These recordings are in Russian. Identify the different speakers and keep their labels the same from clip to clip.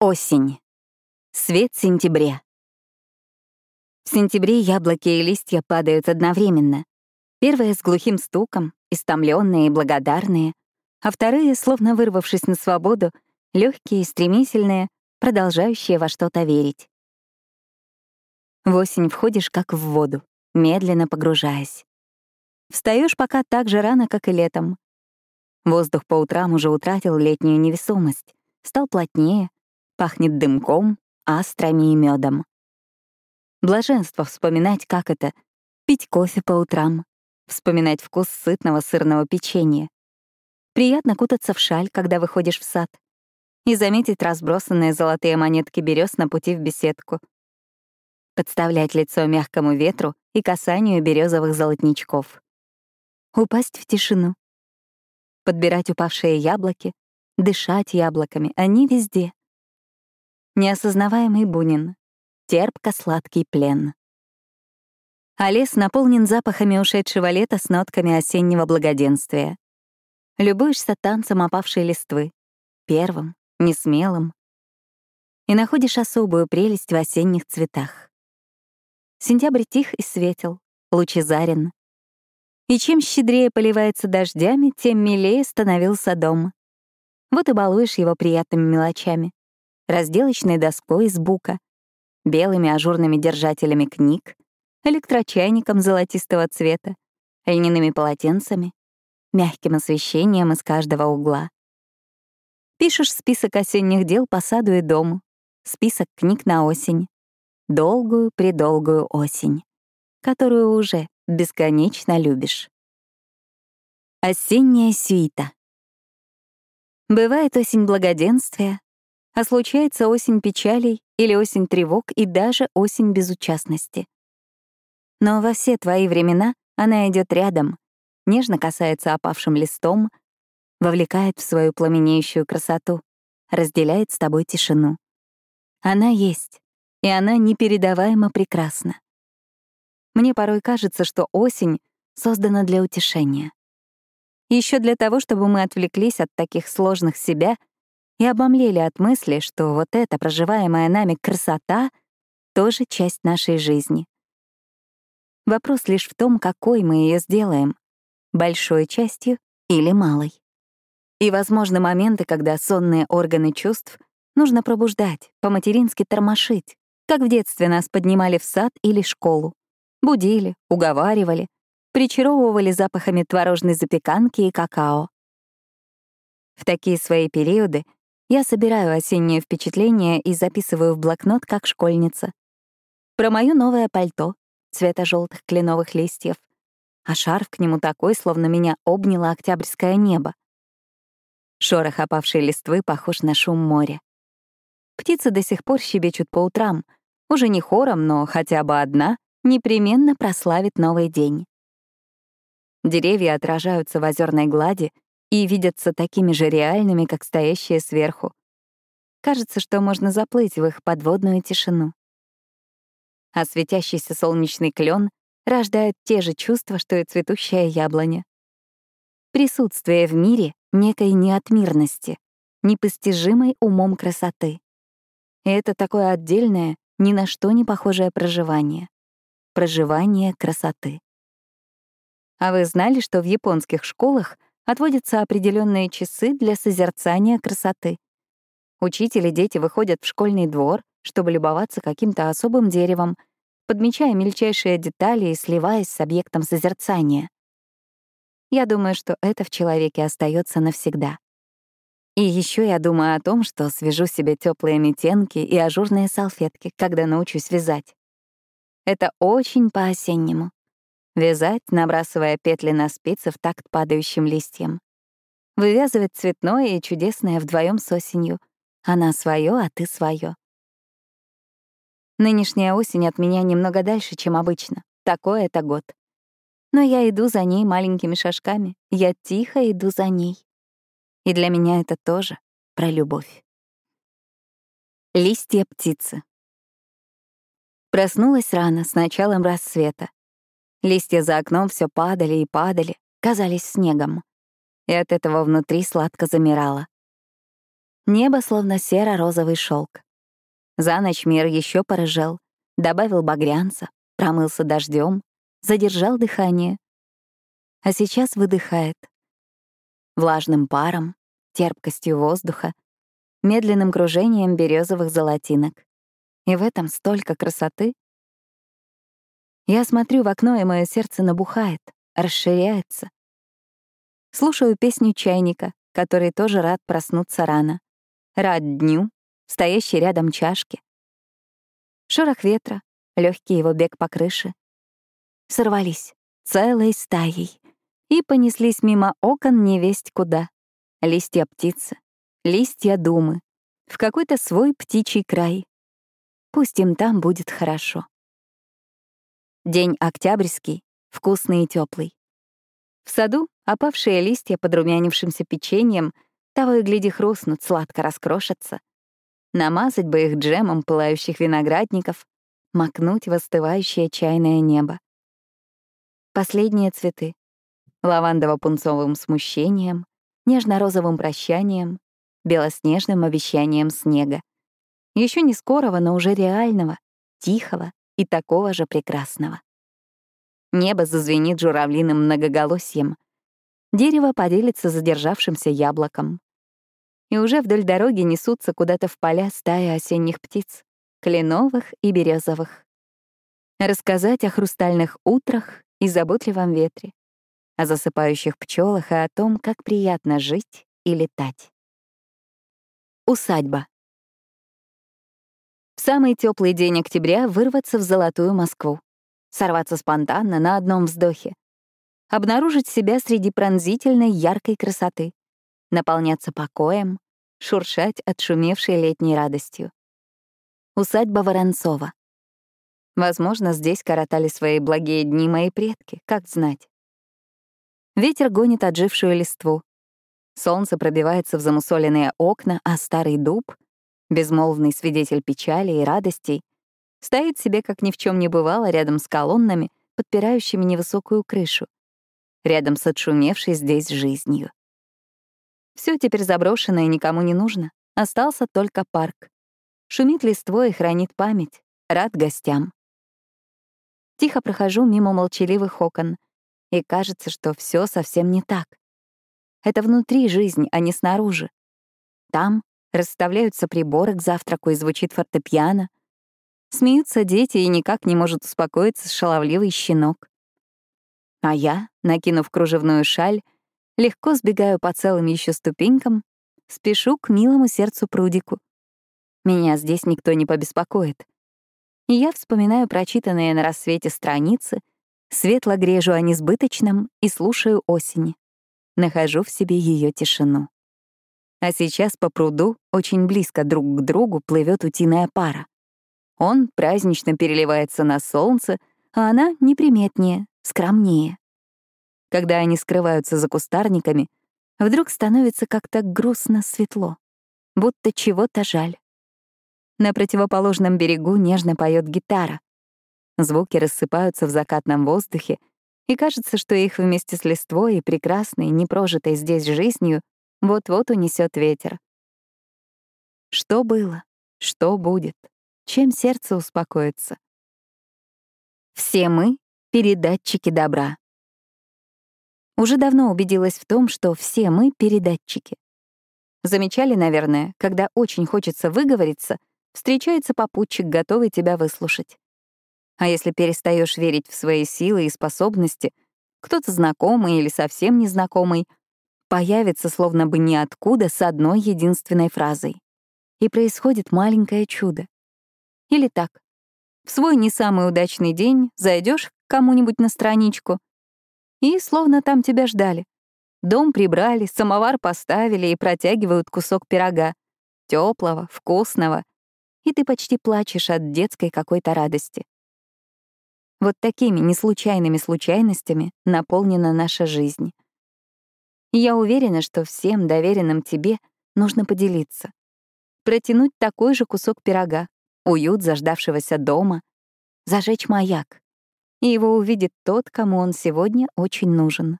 Speaker 1: Осень. Свет сентября. В сентябре яблоки и листья падают одновременно. Первые с глухим стуком, истомленные и благодарные, а вторые, словно вырвавшись на свободу, легкие и стремительные, продолжающие во что-то верить. В осень входишь как в воду, медленно погружаясь. Встаешь пока так же рано, как и летом. Воздух по утрам уже утратил летнюю невесомость, стал плотнее, пахнет дымком, астрами и медом. Блаженство вспоминать, как это — пить кофе по утрам, вспоминать вкус сытного сырного печенья. Приятно кутаться в шаль, когда выходишь в сад, и заметить разбросанные золотые монетки берез на пути в беседку. Подставлять лицо мягкому ветру и касанию березовых золотничков. Упасть в тишину. Подбирать упавшие яблоки, дышать яблоками, они везде — неосознаваемый Бунин, терпко-сладкий плен. А лес наполнен запахами ушедшего лета с нотками осеннего благоденствия. Любуешься танцем опавшей листвы, первым, несмелым, и находишь особую прелесть в осенних цветах. Сентябрь тих и светел, лучезарен. И чем щедрее поливается дождями, тем милее становился дом. Вот и балуешь его приятными мелочами разделочной доской из бука, белыми ажурными держателями книг, электрочайником золотистого цвета, льняными полотенцами, мягким освещением из каждого угла. Пишешь список осенних дел по саду и дому, список книг на осень, долгую-предолгую осень, которую уже бесконечно любишь. Осенняя сюита. Бывает осень благоденствия, а случается осень печалей или осень тревог и даже осень безучастности. Но во все твои времена она идет рядом, нежно касается опавшим листом, вовлекает в свою пламенеющую красоту, разделяет с тобой тишину. Она есть, и она непередаваемо прекрасна. Мне порой кажется, что осень создана для утешения. Еще для того, чтобы мы отвлеклись от таких сложных себя — и обомлели от мысли, что вот эта проживаемая нами красота тоже часть нашей жизни. Вопрос лишь в том, какой мы ее сделаем — большой частью или малой. И, возможны моменты, когда сонные органы чувств нужно пробуждать, по-матерински тормошить, как в детстве нас поднимали в сад или школу. Будили, уговаривали, причаровывали запахами творожной запеканки и какао. В такие свои периоды я собираю осенние впечатления и записываю в блокнот как школьница. Про моё новое пальто, цвета желтых кленовых листьев, а шарф к нему такой, словно меня обняло октябрьское небо. Шорох опавшей листвы похож на шум моря. Птицы до сих пор щебечут по утрам, уже не хором, но хотя бы одна непременно прославит новый день. Деревья отражаются в озерной глади, и видятся такими же реальными, как стоящие сверху. Кажется, что можно заплыть в их подводную тишину. А светящийся солнечный клен рождает те же чувства, что и цветущая яблоня. Присутствие в мире некой неотмирности, непостижимой умом красоты. И это такое отдельное, ни на что не похожее проживание. Проживание красоты. А вы знали, что в японских школах отводятся определенные часы для созерцания красоты. Учитель и дети выходят в школьный двор, чтобы любоваться каким-то особым деревом, подмечая мельчайшие детали и сливаясь с объектом созерцания. Я думаю, что это в человеке остается навсегда. И еще я думаю о том, что свяжу себе теплые метенки и ажурные салфетки, когда научусь вязать. Это очень по-осеннему. Вязать, набрасывая петли на спицы в такт падающим листьям. Вывязывать цветное и чудесное вдвоем с осенью. Она свое, а ты свое. Нынешняя осень от меня немного дальше, чем обычно. Такой это год. Но я иду за ней маленькими шажками. Я тихо иду за ней. И для меня это тоже про любовь. Листья птицы. Проснулась рано, с началом рассвета. Листья за окном все падали и падали, казались снегом. И от этого внутри сладко замирало. Небо словно серо-розовый шелк. За ночь мир еще порыжел, добавил багрянца, промылся дождем, задержал дыхание. А сейчас выдыхает. Влажным паром, терпкостью воздуха, медленным кружением березовых золотинок. И в этом столько красоты. Я смотрю в окно, и мое сердце набухает, расширяется. Слушаю песню чайника, который тоже рад проснуться рано. Рад дню, стоящей рядом чашки. Шорох ветра, легкий его бег по крыше. Сорвались целой стаей и понеслись мимо окон невесть куда. Листья птицы, листья думы, в какой-то свой птичий край. Пусть им там будет хорошо. День октябрьский, вкусный и теплый. В саду опавшие листья под румянившимся печеньем того и гляди хрустнут, сладко раскрошатся. Намазать бы их джемом пылающих виноградников, макнуть в остывающее чайное небо. Последние цветы. Лавандово-пунцовым смущением, нежно-розовым прощанием, белоснежным обещанием снега. Еще не скорого, но уже реального, тихого и такого же прекрасного. Небо зазвенит журавлиным многоголосьем. Дерево поделится задержавшимся яблоком. И уже вдоль дороги несутся куда-то в поля стаи осенних птиц, кленовых и березовых. Рассказать о хрустальных утрах и заботливом ветре, о засыпающих пчелах и о том, как приятно жить и летать. Усадьба. В самый теплый день октября вырваться в золотую Москву, сорваться спонтанно на одном вздохе, обнаружить себя среди пронзительной яркой красоты, наполняться покоем, шуршать отшумевшей летней радостью. Усадьба Воронцова. Возможно, здесь коротали свои благие дни мои предки, как знать. Ветер гонит отжившую листву. Солнце пробивается в замусоленные окна, а старый дуб безмолвный свидетель печали и радостей, стоит себе, как ни в чем не бывало, рядом с колоннами, подпирающими невысокую крышу, рядом с отшумевшей здесь жизнью. Все теперь заброшено и никому не нужно. Остался только парк. Шумит листвой и хранит память, рад гостям. Тихо прохожу мимо молчаливых окон, и кажется, что все совсем не так. Это внутри жизнь, а не снаружи. Там Расставляются приборы к завтраку и звучит фортепиано. Смеются дети, и никак не может успокоиться шаловливый щенок. А я, накинув кружевную шаль, легко сбегаю по целым еще ступенькам, спешу к милому сердцу прудику. Меня здесь никто не побеспокоит. И я вспоминаю прочитанные на рассвете страницы, светло грежу о несбыточном и слушаю осени. Нахожу в себе ее тишину. А сейчас по пруду, очень близко друг к другу, плывет утиная пара. Он празднично переливается на солнце, а она неприметнее, скромнее. Когда они скрываются за кустарниками, вдруг становится как-то грустно светло, будто чего-то жаль. На противоположном берегу нежно поет гитара. Звуки рассыпаются в закатном воздухе, и кажется, что их вместе с листвой и прекрасной, непрожитой здесь жизнью вот-вот унесет ветер. Что было? Что будет? Чем сердце успокоится? Все мы — передатчики добра. Уже давно убедилась в том, что все мы — передатчики. Замечали, наверное, когда очень хочется выговориться, встречается попутчик, готовый тебя выслушать. А если перестаешь верить в свои силы и способности, кто-то знакомый или совсем незнакомый — появится словно бы ниоткуда с одной единственной фразой. И происходит маленькое чудо. Или так. В свой не самый удачный день зайдешь к кому-нибудь на страничку, и словно там тебя ждали. Дом прибрали, самовар поставили и протягивают кусок пирога. теплого, вкусного. И ты почти плачешь от детской какой-то радости. Вот такими неслучайными случайностями наполнена наша жизнь. Я уверена, что всем доверенным тебе нужно поделиться. Протянуть такой же кусок пирога, уют заждавшегося дома, зажечь маяк. И его увидит тот, кому он сегодня очень нужен.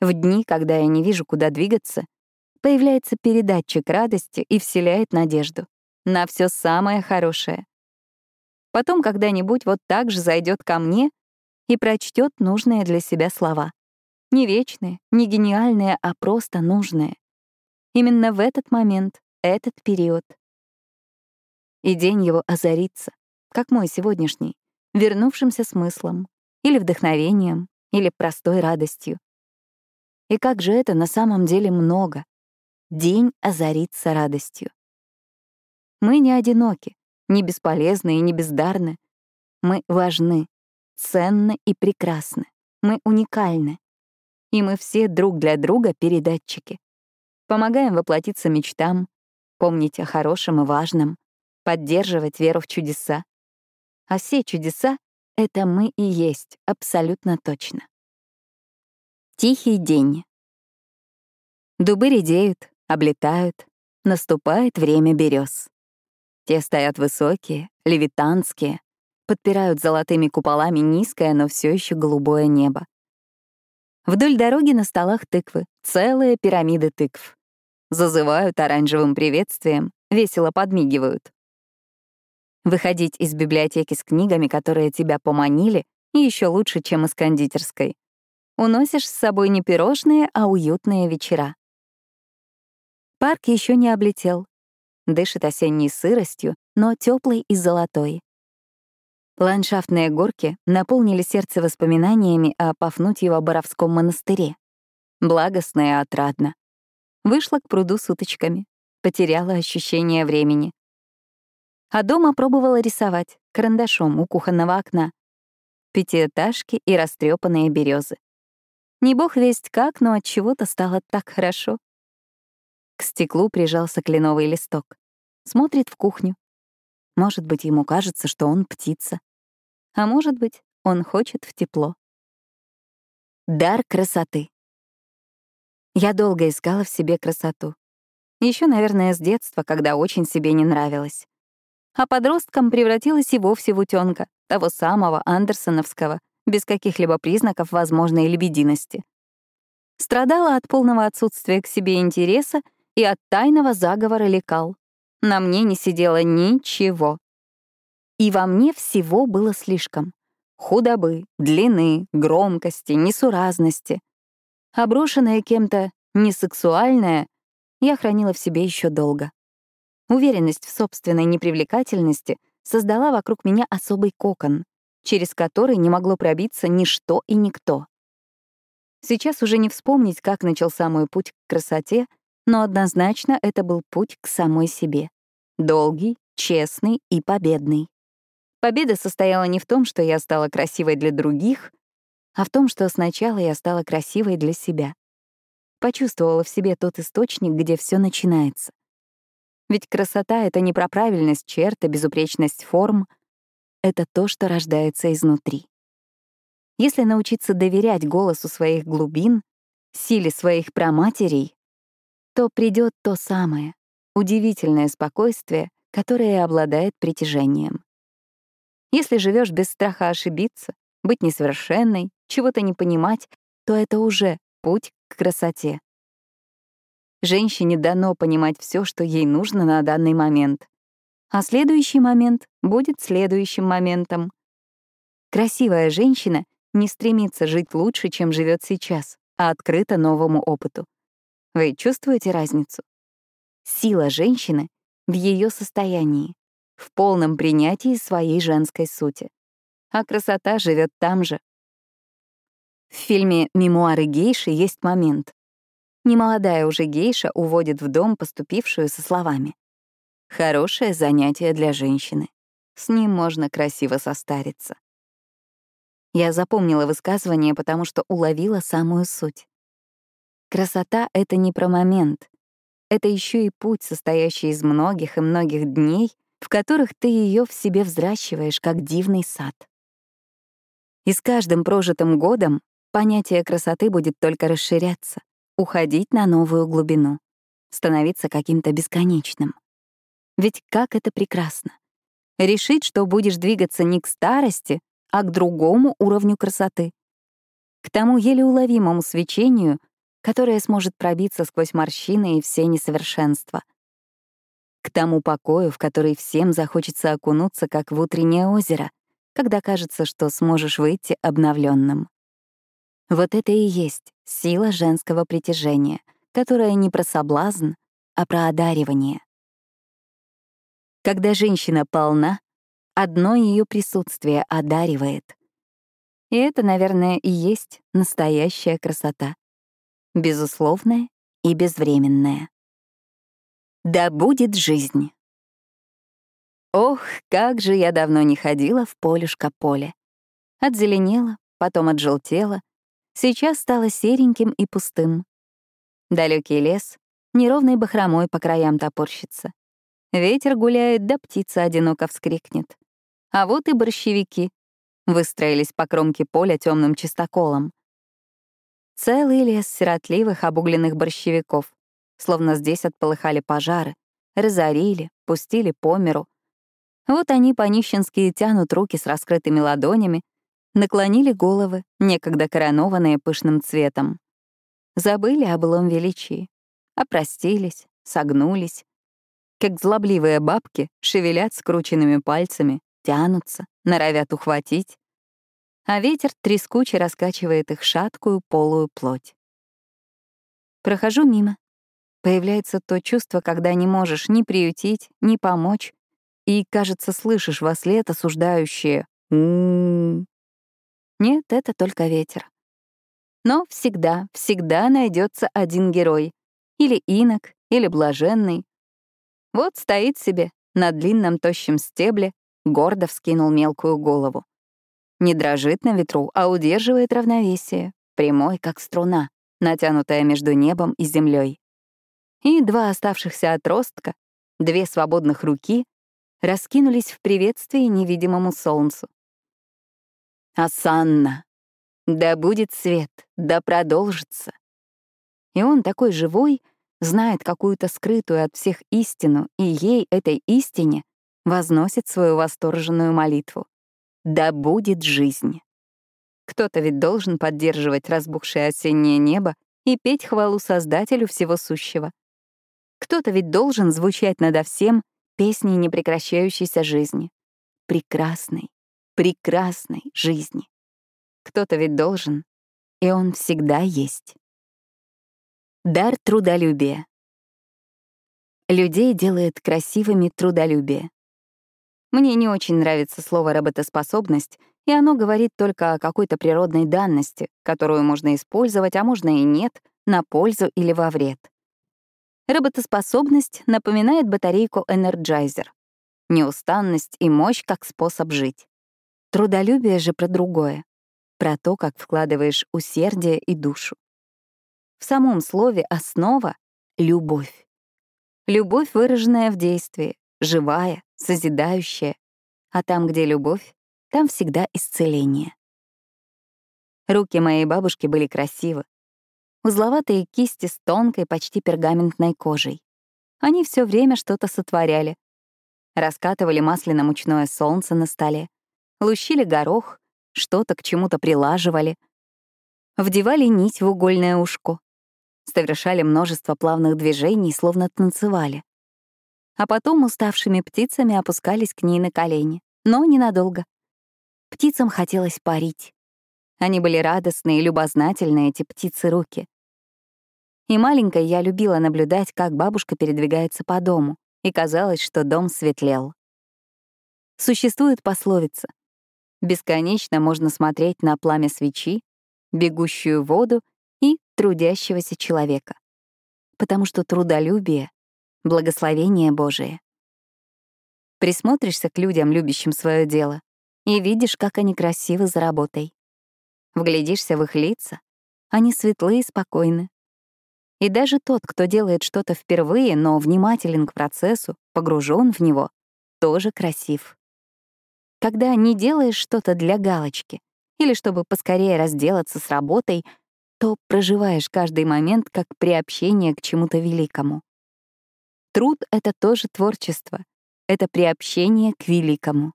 Speaker 1: В дни, когда я не вижу, куда двигаться, появляется передатчик радости и вселяет надежду на все самое хорошее. Потом когда-нибудь вот так же зайдет ко мне и прочтет нужные для себя слова. Не вечные, не гениальные, а просто нужные. Именно в этот момент, этот период. И день его озарится, как мой сегодняшний, вернувшимся смыслом, или вдохновением, или простой радостью. И как же это на самом деле много. День озарится радостью. Мы не одиноки, не бесполезны и не бездарны. Мы важны, ценны и прекрасны. Мы уникальны. И мы все друг для друга передатчики. Помогаем воплотиться мечтам, помнить о хорошем и важном, поддерживать веру в чудеса. А все чудеса — это мы и есть, абсолютно точно. Тихий день. Дубы редеют, облетают, наступает время берез. Те стоят высокие, левитанские, подпирают золотыми куполами низкое, но все еще голубое небо. Вдоль дороги на столах тыквы, целые пирамиды тыкв. Зазывают оранжевым приветствием, весело подмигивают. Выходить из библиотеки с книгами, которые тебя поманили, еще лучше, чем из кондитерской. Уносишь с собой не пирожные, а уютные вечера. Парк еще не облетел. Дышит осенней сыростью, но теплой и золотой. Ландшафтные горки наполнили сердце воспоминаниями о Пафнутьево-Боровском монастыре. Благостно и отрадно. Вышла к пруду с уточками, потеряла ощущение времени. А дома пробовала рисовать карандашом у кухонного окна. Пятиэтажки и растрепанные березы. Не бог весть как, но от чего-то стало так хорошо. К стеклу прижался кленовый листок. Смотрит в кухню. Может быть, ему кажется, что он птица. А может быть, он хочет в тепло. Дар красоты. Я долго искала в себе красоту. Еще, наверное, с детства, когда очень себе не нравилась. А подростком превратилась и вовсе в утенка, того самого андерсоновского, без каких-либо признаков возможной лебединости. Страдала от полного отсутствия к себе интереса и от тайного заговора лекал. На мне не сидело ничего. И во мне всего было слишком. Худобы, длины, громкости, несуразности. Оброшенная кем-то несексуальная я хранила в себе еще долго. Уверенность в собственной непривлекательности создала вокруг меня особый кокон, через который не могло пробиться ничто и никто. Сейчас уже не вспомнить, как начался мой путь к красоте, но однозначно это был путь к самой себе. Долгий, честный и победный. Победа состояла не в том, что я стала красивой для других, а в том, что сначала я стала красивой для себя. Почувствовала в себе тот источник, где все начинается. Ведь красота — это не про правильность черт и безупречность форм — это то, что рождается изнутри. Если научиться доверять голосу своих глубин, силе своих праматерей, то придет то самое, удивительное спокойствие, которое обладает притяжением. Если живешь без страха ошибиться, быть несовершенной, чего-то не понимать, то это уже путь к красоте. Женщине дано понимать все, что ей нужно на данный момент а следующий момент будет следующим моментом. Красивая женщина не стремится жить лучше, чем живет сейчас, а открыта новому опыту. Вы чувствуете разницу? Сила женщины в ее состоянии, в полном принятии своей женской сути. А красота живет там же. В фильме «Мемуары гейши» есть момент. Немолодая уже гейша уводит в дом поступившую со словами. Хорошее занятие для женщины. С ним можно красиво состариться. Я запомнила высказывание, потому что уловила самую суть. Красота — это не про момент. Это еще и путь, состоящий из многих и многих дней, в которых ты ее в себе взращиваешь, как дивный сад. И с каждым прожитым годом понятие красоты будет только расширяться, уходить на новую глубину, становиться каким-то бесконечным. Ведь как это прекрасно. Решить, что будешь двигаться не к старости, а к другому уровню красоты. К тому еле уловимому свечению, которая сможет пробиться сквозь морщины и все несовершенства. К тому покою, в который всем захочется окунуться, как в утреннее озеро, когда кажется, что сможешь выйти обновленным. Вот это и есть сила женского притяжения, которая не про соблазн, а про одаривание. Когда женщина полна, одно ее присутствие одаривает. И это, наверное, и есть настоящая красота. Безусловная и безвременная. Да будет жизнь. Ох, как же я давно не ходила в полюшко-поле. Отзеленела, потом отжелтела, сейчас стало сереньким и пустым. Далекий лес неровной бахромой по краям топорщится. Ветер гуляет, да птица одиноко вскрикнет. А вот и борщевики. Выстроились по кромке поля темным чистоколом. Целый лес сиротливых обугленных борщевиков. Словно здесь отполыхали пожары, разорили, пустили по миру. Вот они по-нищенски тянут руки с раскрытыми ладонями, наклонили головы, некогда коронованные пышным цветом. Забыли о былом величии, опростились, согнулись, как злобливые бабки шевелят скрученными пальцами, тянутся, норовят ухватить. А ветер трескуче раскачивает их шаткую полую плоть. Прохожу мимо. Появляется то чувство, когда не можешь ни приютить, ни помочь, и, кажется, слышишь во след осуждающее. Нет, это только ветер. Но всегда, всегда найдется один герой. Или инок, или блаженный, вот стоит себе на длинном тощем стебле, гордо вскинул мелкую голову. Не дрожит на ветру, а удерживает равновесие, прямой, как струна, натянутая между небом и землей. И два оставшихся отростка, две свободных руки, раскинулись в приветствии невидимому солнцу. «Асанна! Да будет свет, да продолжится!» И он такой живой — знает какую-то скрытую от всех истину, и ей, этой истине, возносит свою восторженную молитву. «Да будет жизнь!» Кто-то ведь должен поддерживать разбухшее осеннее небо и петь хвалу Создателю всего сущего. Кто-то ведь должен звучать надо всем песней непрекращающейся жизни. Прекрасной, прекрасной жизни. Кто-то ведь должен, и он всегда есть. Дар трудолюбия. Людей делает красивыми трудолюбие. Мне не очень нравится слово «работоспособность», и оно говорит только о какой-то природной данности, которую можно использовать, а можно и нет, на пользу или во вред. Работоспособность напоминает батарейку Energizer. Неустанность и мощь как способ жить. Трудолюбие же про другое. Про то, как вкладываешь усердие и душу. В самом слове «основа» — любовь. Любовь, выраженная в действии, живая, созидающая. А там, где любовь, там всегда исцеление. Руки моей бабушки были красивы. Узловатые кисти с тонкой, почти пергаментной кожей. Они все время что-то сотворяли. Раскатывали масляно-мучное солнце на столе, лущили горох, что-то к чему-то прилаживали. Вдевали нить в угольное ушко, совершали множество плавных движений, словно танцевали. А потом уставшими птицами опускались к ней на колени, но ненадолго. Птицам хотелось парить. Они были радостные и любознательные, эти птицы-руки. И маленькой я любила наблюдать, как бабушка передвигается по дому, и казалось, что дом светлел. Существует пословица. Бесконечно можно смотреть на пламя свечи, бегущую воду и трудящегося человека. Потому что трудолюбие — благословение Божие. Присмотришься к людям, любящим свое дело, и видишь, как они красивы за работой. Вглядишься в их лица, они светлые и спокойны. И даже тот, кто делает что-то впервые, но внимателен к процессу, погружен в него, тоже красив. Когда не делаешь что-то для галочки или чтобы поскорее разделаться с работой — то проживаешь каждый момент как приобщение к чему-то великому. Труд — это тоже творчество, это приобщение к великому.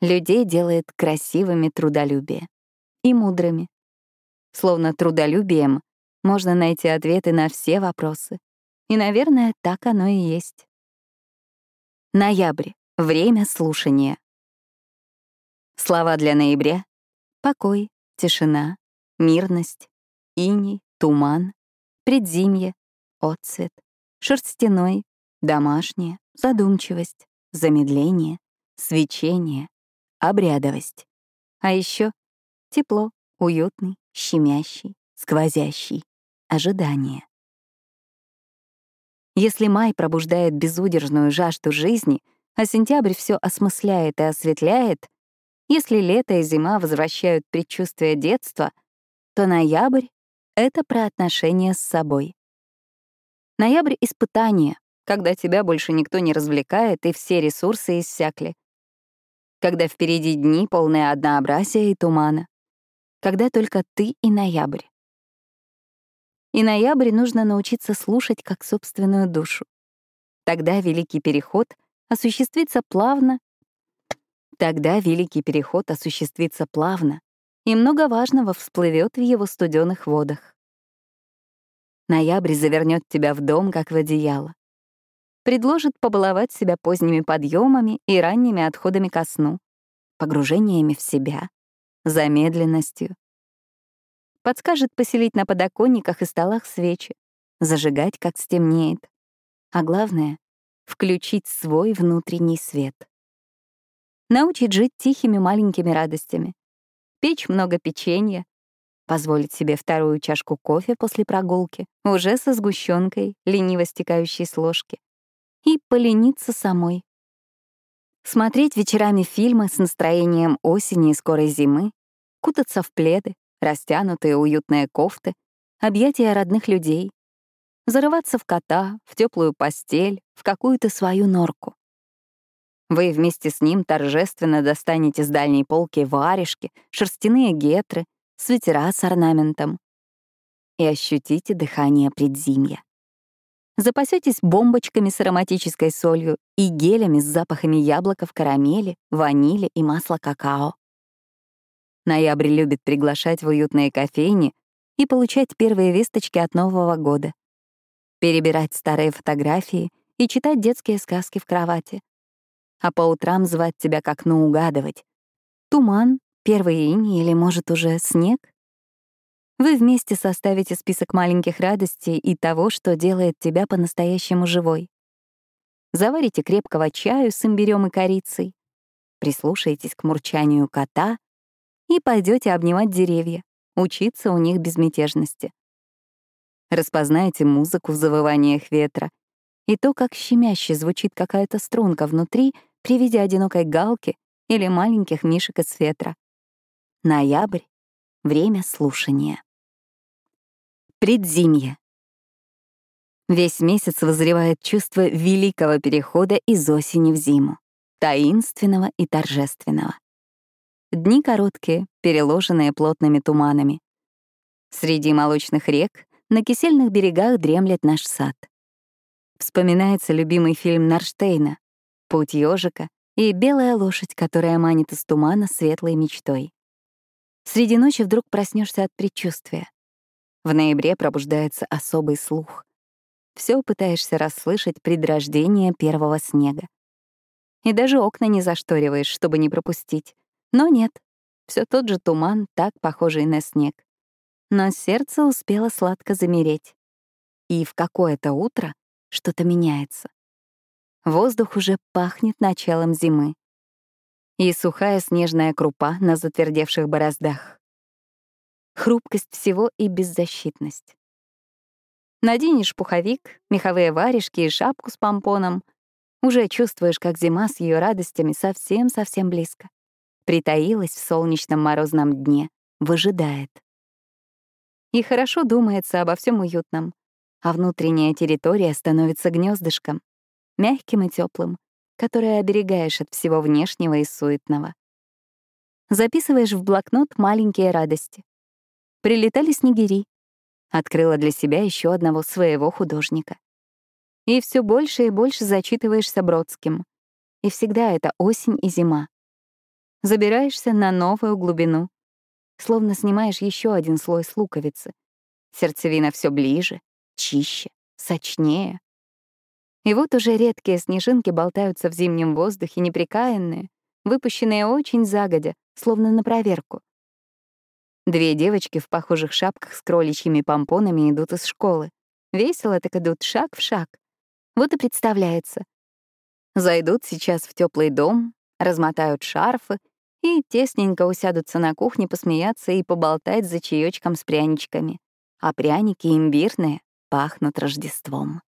Speaker 1: Людей делает красивыми трудолюбие и мудрыми. Словно трудолюбием можно найти ответы на все вопросы. И, наверное, так оно и есть. Ноябрь. Время слушания. Слова для ноября — покой, тишина, мирность, иней, туман, предзимье, отцвет, шерстяной, домашнее, задумчивость, замедление, свечение, обрядовость. А еще тепло, уютный, щемящий, сквозящий, ожидание. Если май пробуждает безудержную жажду жизни, а сентябрь все осмысляет и осветляет, если лето и зима возвращают предчувствие детства, то ноябрь — это про отношения с собой. Ноябрь — испытание, когда тебя больше никто не развлекает и все ресурсы иссякли. Когда впереди дни, полные однообразия и тумана. Когда только ты и ноябрь. И ноябрь нужно научиться слушать как собственную душу. Тогда великий переход осуществится плавно. Тогда великий переход осуществится плавно, и много важного всплывет в его студенных водах. Ноябрь завернет тебя в дом, как в одеяло. Предложит побаловать себя поздними подъемами и ранними отходами ко сну, погружениями в себя, замедленностью, Подскажет поселить на подоконниках и столах свечи, зажигать, как стемнеет. А главное — включить свой внутренний свет. Научить жить тихими маленькими радостями. Печь много печенья, позволить себе вторую чашку кофе после прогулки, уже со сгущенкой, лениво стекающей с ложки, и полениться самой. Смотреть вечерами фильмы с настроением осени и скорой зимы, кутаться в пледы, растянутые уютные кофты, объятия родных людей, зарываться в кота, в теплую постель, в какую-то свою норку. Вы вместе с ним торжественно достанете с дальней полки варежки, шерстяные гетры, свитера с орнаментом и ощутите дыхание предзимья. Запасетесь бомбочками с ароматической солью и гелями с запахами яблоков, карамели, ванили и масла какао. Ноябрь любит приглашать в уютные кофейни и получать первые весточки от Нового года. Перебирать старые фотографии и читать детские сказки в кровати. А по утрам звать тебя к окну угадывать. Туман, первый инь или, может, уже снег? Вы вместе составите список маленьких радостей и того, что делает тебя по-настоящему живой. Заварите крепкого чаю с имбирем и корицей. Прислушаетесь к мурчанию кота — и пойдете обнимать деревья, учиться у них безмятежности. Распознаете музыку в завываниях ветра и то, как щемяще звучит какая-то струнка внутри при виде одинокой галки или маленьких мишек из ветра. Ноябрь — время слушания. Предзимье. Весь месяц возревает чувство великого перехода из осени в зиму, таинственного и торжественного. Дни короткие, переложенные плотными туманами. Среди молочных рек на кисельных берегах дремлет наш сад. Вспоминается любимый фильм Нарштейна «Путь ежика» и белая лошадь, которая манит из тумана светлой мечтой. Среди ночи вдруг проснешься от предчувствия. В ноябре пробуждается особый слух. Все пытаешься расслышать предрождение первого снега. И даже окна не зашториваешь, чтобы не пропустить. Но нет, все тот же туман, так похожий на снег. Но сердце успело сладко замереть. И в какое-то утро что-то меняется. Воздух уже пахнет началом зимы. И сухая снежная крупа на затвердевших бороздах. Хрупкость всего и беззащитность. Наденешь пуховик, меховые варежки и шапку с помпоном. Уже чувствуешь, как зима с ее радостями совсем-совсем близко притаилась в солнечном морозном дне, выжидает. И хорошо думается обо всем уютном, а внутренняя территория становится гнездышком, мягким и теплым, которое оберегаешь от всего внешнего и суетного. Записываешь в блокнот маленькие радости. Прилетали снегири. Открыла для себя еще одного своего художника. И все больше и больше зачитываешься Бродским. И всегда это осень и зима забираешься на новую глубину, словно снимаешь еще один слой с луковицы, Сердцевина все ближе, чище, сочнее. И вот уже редкие снежинки болтаются в зимнем воздухе, неприкаянные, выпущенные очень загодя, словно на проверку. Две девочки в похожих шапках с кроличьими помпонами идут из школы. Весело так идут шаг в шаг. Вот и представляется. Зайдут сейчас в теплый дом, размотают шарфы и тесненько усядутся на кухне посмеяться и поболтать за чаечком с пряничками. А пряники имбирные пахнут Рождеством.